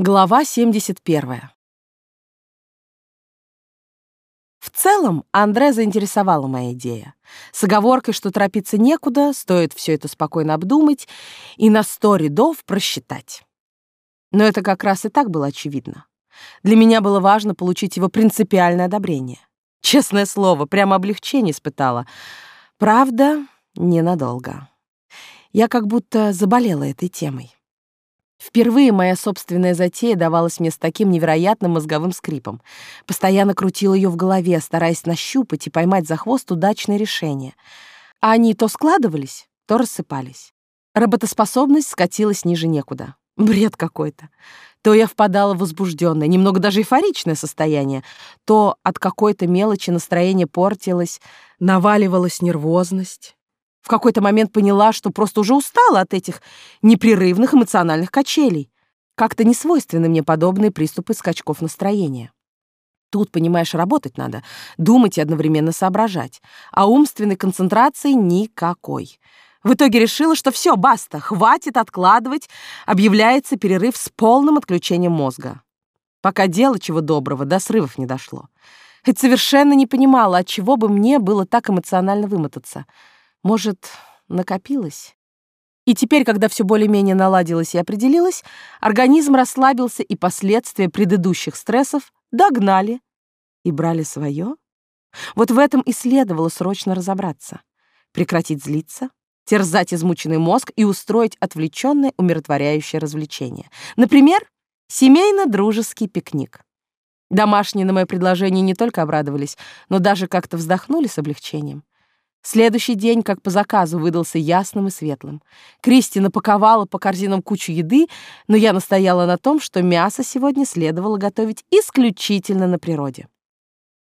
Глава 71. В целом, Андре заинтересовала моя идея. С оговоркой, что торопиться некуда, стоит все это спокойно обдумать и на сто рядов просчитать. Но это как раз и так было очевидно. Для меня было важно получить его принципиальное одобрение. Честное слово, прямо облегчение испытала. Правда, ненадолго. Я как будто заболела этой темой. Впервые моя собственная затея давалась мне с таким невероятным мозговым скрипом. Постоянно крутила ее в голове, стараясь нащупать и поймать за хвост удачное решение. А они то складывались, то рассыпались. Работоспособность скатилась ниже некуда. Бред какой-то. То я впадала в возбужденное, немного даже эйфоричное состояние, то от какой-то мелочи настроение портилось, наваливалась нервозность. В какой-то момент поняла, что просто уже устала от этих непрерывных эмоциональных качелей. Как-то не свойственны мне подобные приступы скачков настроения. Тут, понимаешь, работать надо, думать и одновременно соображать. А умственной концентрации никакой. В итоге решила, что все, баста, хватит откладывать, объявляется перерыв с полным отключением мозга. Пока дело чего доброго, до срывов не дошло. Хоть совершенно не понимала, от чего бы мне было так эмоционально вымотаться — может, накопилось? И теперь, когда все более-менее наладилось и определилось, организм расслабился, и последствия предыдущих стрессов догнали и брали свое. Вот в этом и следовало срочно разобраться. Прекратить злиться, терзать измученный мозг и устроить отвлеченное умиротворяющее развлечение. Например, семейно-дружеский пикник. Домашние на мое предложение не только обрадовались, но даже как-то вздохнули с облегчением. Следующий день, как по заказу, выдался ясным и светлым. Кристи напаковала по корзинам кучу еды, но я настояла на том, что мясо сегодня следовало готовить исключительно на природе.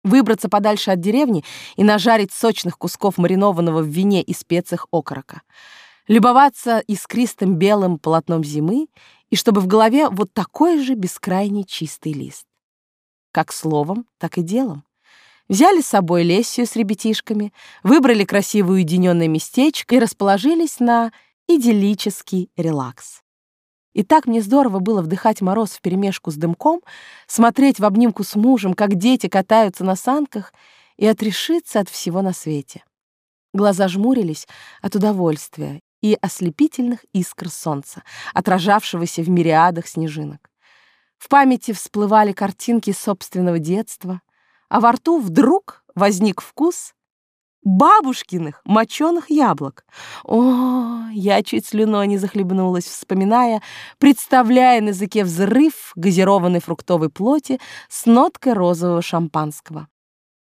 Выбраться подальше от деревни и нажарить сочных кусков маринованного в вине и специях окорока. Любоваться искристым белым полотном зимы и чтобы в голове вот такой же бескрайний чистый лист. Как словом, так и делом. Взяли с собой Лессию с ребятишками, выбрали красивое уединенное местечко и расположились на идиллический релакс. И так мне здорово было вдыхать мороз вперемешку с дымком, смотреть в обнимку с мужем, как дети катаются на санках, и отрешиться от всего на свете. Глаза жмурились от удовольствия и ослепительных искр солнца, отражавшегося в мириадах снежинок. В памяти всплывали картинки собственного детства, а во рту вдруг возник вкус бабушкиных моченых яблок. О, я чуть слюной не захлебнулась, вспоминая, представляя на языке взрыв газированной фруктовой плоти с ноткой розового шампанского.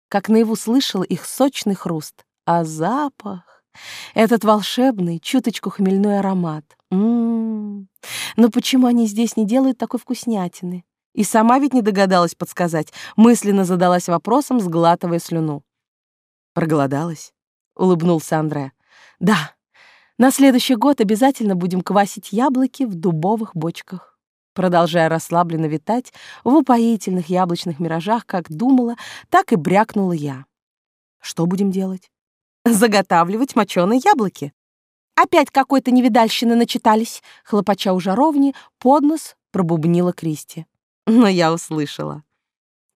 Как наяву слышала их сочный хруст, а запах — этот волшебный, чуточку хмельной аромат. М-м-м. Но почему они здесь не делают такой вкуснятины? И сама ведь не догадалась подсказать, мысленно задалась вопросом, сглатывая слюну. «Проголодалась?» — улыбнулся Андре. «Да, на следующий год обязательно будем квасить яблоки в дубовых бочках». Продолжая расслабленно витать в упоительных яблочных миражах, как думала, так и брякнула я. «Что будем делать?» «Заготавливать моченые яблоки». «Опять какой-то невидальщины начитались», — хлопача у жаровни, под нос пробубнила Кристи но я услышала.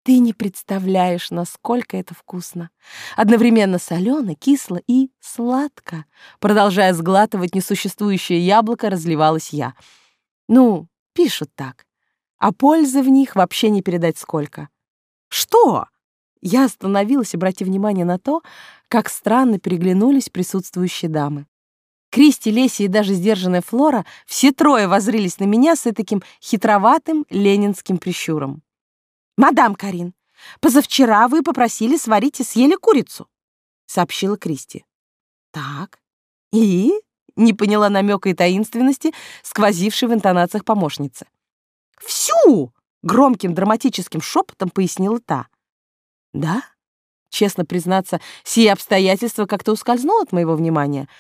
Ты не представляешь, насколько это вкусно. Одновременно солено, кисло и сладко. Продолжая сглатывать несуществующее яблоко, разливалась я. Ну, пишут так. А пользы в них вообще не передать сколько. Что? Я остановилась, обратив внимание на то, как странно переглянулись присутствующие дамы. Кристи, Леся и даже сдержанная Флора все трое возрились на меня с таким хитроватым ленинским прищуром. «Мадам Карин, позавчера вы попросили сварить и съели курицу», — сообщила Кристи. «Так, и?» — не поняла намека и таинственности, сквозившей в интонациях помощницы. «Всю!» — громким драматическим шепотом пояснила та. «Да?» Честно признаться, сие обстоятельства как-то ускользнуло от моего внимания —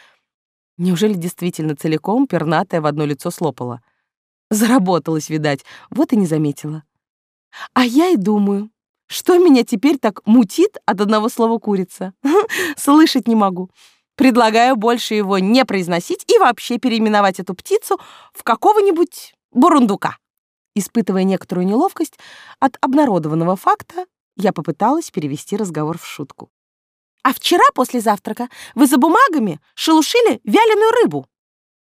Неужели действительно целиком пернатая в одно лицо слопала? Заработалась, видать, вот и не заметила. А я и думаю, что меня теперь так мутит от одного слова курица? Слышать не могу. Предлагаю больше его не произносить и вообще переименовать эту птицу в какого-нибудь бурундука. Испытывая некоторую неловкость от обнародованного факта, я попыталась перевести разговор в шутку. «А вчера после завтрака вы за бумагами шелушили вяленую рыбу!»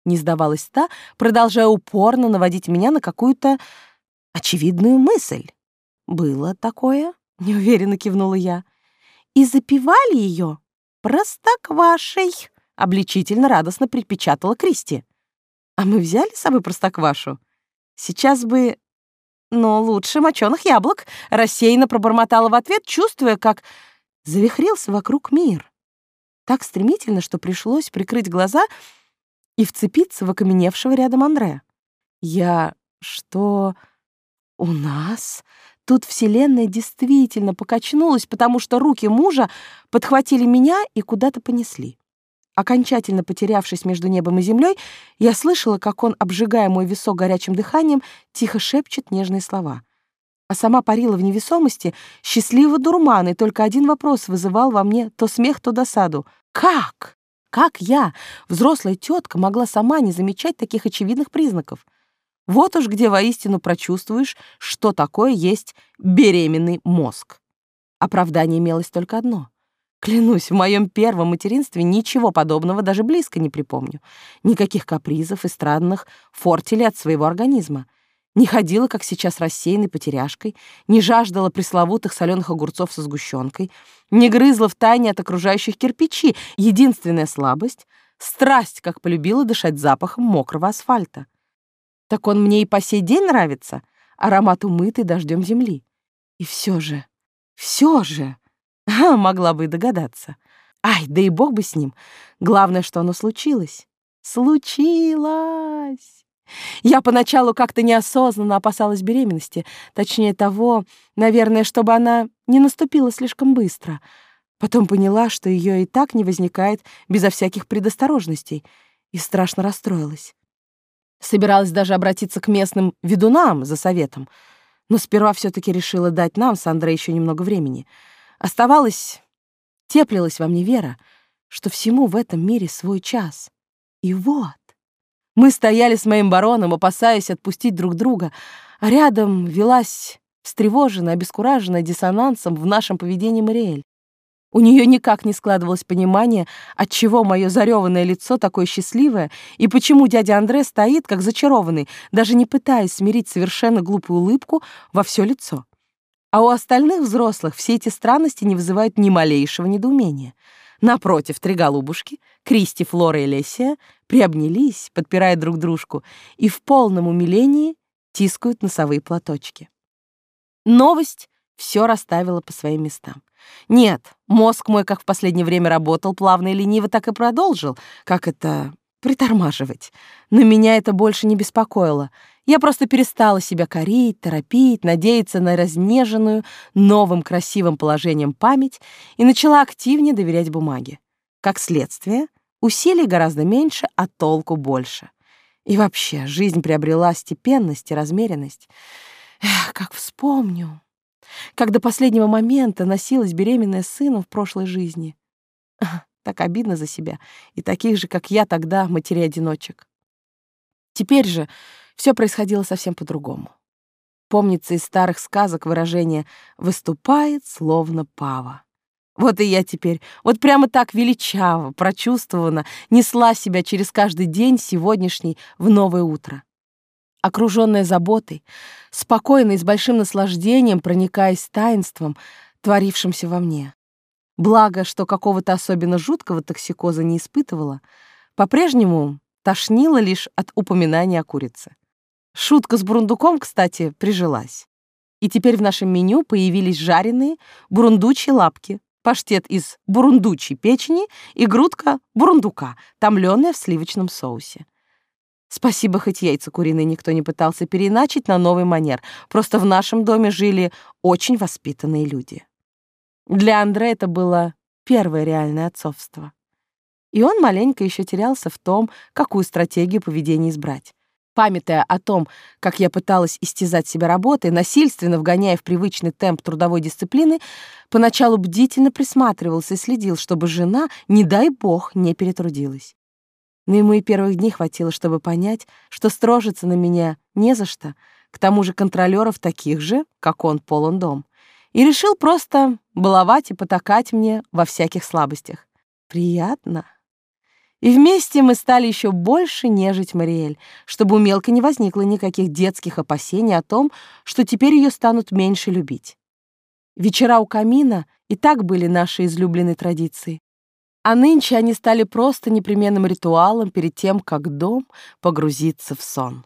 Не сдавалась та, продолжая упорно наводить меня на какую-то очевидную мысль. «Было такое», — неуверенно кивнула я. «И запивали ее простоквашей», — обличительно радостно припечатала Кристи. «А мы взяли с собой простоквашу? Сейчас бы но лучше моченых яблок, рассеянно пробормотала в ответ, чувствуя, как завихрился вокруг мир. Так стремительно, что пришлось прикрыть глаза и вцепиться в окаменевшего рядом Андре. Я... что... у нас... Тут вселенная действительно покачнулась, потому что руки мужа подхватили меня и куда-то понесли. Окончательно потерявшись между небом и землей, я слышала, как он, обжигая мой висок горячим дыханием, тихо шепчет нежные слова. А сама парила в невесомости, счастливо дурман, и только один вопрос вызывал во мне то смех, то досаду. «Как? Как я, взрослая тетка, могла сама не замечать таких очевидных признаков?» Вот уж где воистину прочувствуешь, что такое есть беременный мозг. Оправдание имелось только одно — Клянусь, в моем первом материнстве ничего подобного даже близко не припомню. Никаких капризов и странных фортелей от своего организма. Не ходила, как сейчас, рассеянной потеряшкой, не жаждала пресловутых соленых огурцов со сгущенкой, не грызла в тайне от окружающих кирпичи. Единственная слабость — страсть, как полюбила дышать запахом мокрого асфальта. Так он мне и по сей день нравится, аромат умытый дождем земли. И все же, все же... А, могла бы и догадаться. Ай, да и бог бы с ним. Главное, что оно случилось. Случилось! Я поначалу как-то неосознанно опасалась беременности, точнее того, наверное, чтобы она не наступила слишком быстро. Потом поняла, что ее и так не возникает безо всяких предосторожностей, и страшно расстроилась. Собиралась даже обратиться к местным ведунам за советом, но сперва все таки решила дать нам с Андре еще немного времени — Оставалось, теплилась во мне вера, что всему в этом мире свой час. И вот, мы стояли с моим бароном, опасаясь отпустить друг друга, а рядом велась встревоженная, обескураженная диссонансом в нашем поведении Мариэль. У нее никак не складывалось понимание, отчего мое зареванное лицо такое счастливое, и почему дядя Андре стоит, как зачарованный, даже не пытаясь смирить совершенно глупую улыбку во все лицо. А у остальных взрослых все эти странности не вызывают ни малейшего недоумения. Напротив, три голубушки, Кристи, Флора и Лесия, приобнялись, подпирая друг дружку, и в полном умилении тискают носовые платочки. Новость все расставила по своим местам. Нет, мозг мой, как в последнее время работал плавно и лениво, так и продолжил, как это притормаживать. Но меня это больше не беспокоило. Я просто перестала себя корить, торопить, надеяться на разнеженную, новым красивым положением память и начала активнее доверять бумаге. Как следствие, усилий гораздо меньше, а толку больше. И вообще, жизнь приобрела степенность и размеренность. Эх, как вспомню, как до последнего момента носилась беременная сыном в прошлой жизни. Так обидно за себя и таких же, как я тогда, матерей-одиночек. Теперь же все происходило совсем по-другому. Помнится из старых сказок выражение «выступает словно пава». Вот и я теперь, вот прямо так величаво, прочувствованно, несла себя через каждый день сегодняшний в новое утро. Окруженная заботой, спокойно и с большим наслаждением проникаясь таинством, творившимся во мне. Благо, что какого-то особенно жуткого токсикоза не испытывала, по-прежнему тошнило лишь от упоминания о курице. Шутка с бурундуком, кстати, прижилась. И теперь в нашем меню появились жареные бурундучьи лапки, паштет из бурундучьей печени и грудка бурундука, томленная в сливочном соусе. Спасибо, хоть яйца куриные никто не пытался переиначить на новый манер. Просто в нашем доме жили очень воспитанные люди. Для Андре это было первое реальное отцовство. И он маленько еще терялся в том, какую стратегию поведения избрать. Памятая о том, как я пыталась истязать себя работой, насильственно вгоняя в привычный темп трудовой дисциплины, поначалу бдительно присматривался и следил, чтобы жена, не дай бог, не перетрудилась. Но ему и первых дней хватило, чтобы понять, что строжиться на меня не за что, к тому же контролеров таких же, как он, полон дом, и решил просто баловать и потакать мне во всяких слабостях. Приятно. И вместе мы стали еще больше нежить Мариэль, чтобы у Мелка не возникло никаких детских опасений о том, что теперь ее станут меньше любить. Вечера у камина и так были нашей излюбленной традицией. А нынче они стали просто непременным ритуалом перед тем, как дом погрузится в сон.